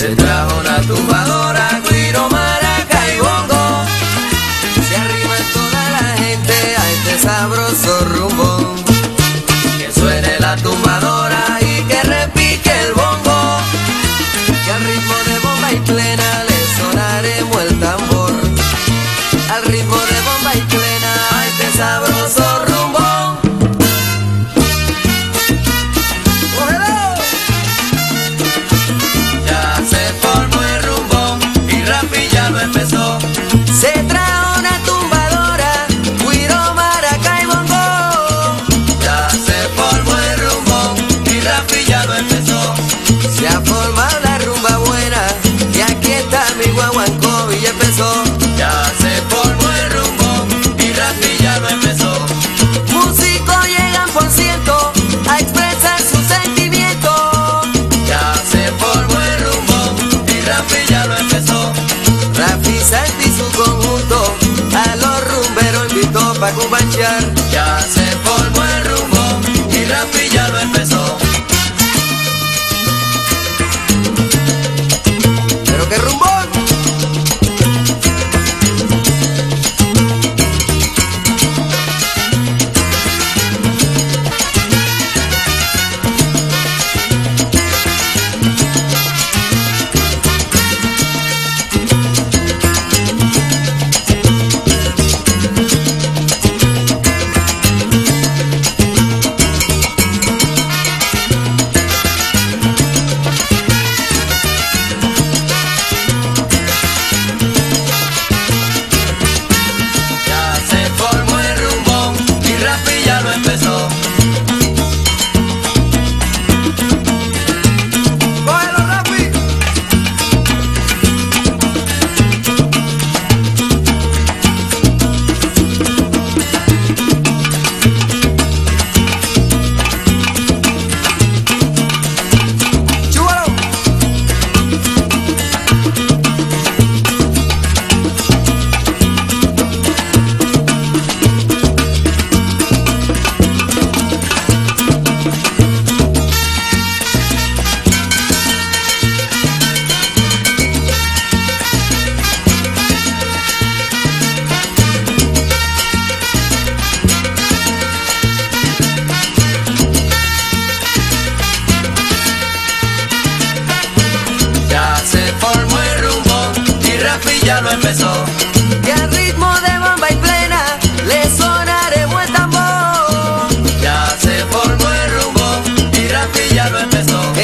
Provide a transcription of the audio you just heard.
Se trajo una tumbadora, guiro, maraca y bongo. Se arrima toda la gente a este sabroso rumbo. Que suene la tumbadora y que repique el bongo. Que al ritmo de bomba y plena. aku Banjar Ya empezó. ya lo empezó. Y al ritmo de bomba y plena le sonaremos el tambor. Ya se formó el rumbo y Rafi ya lo empezó.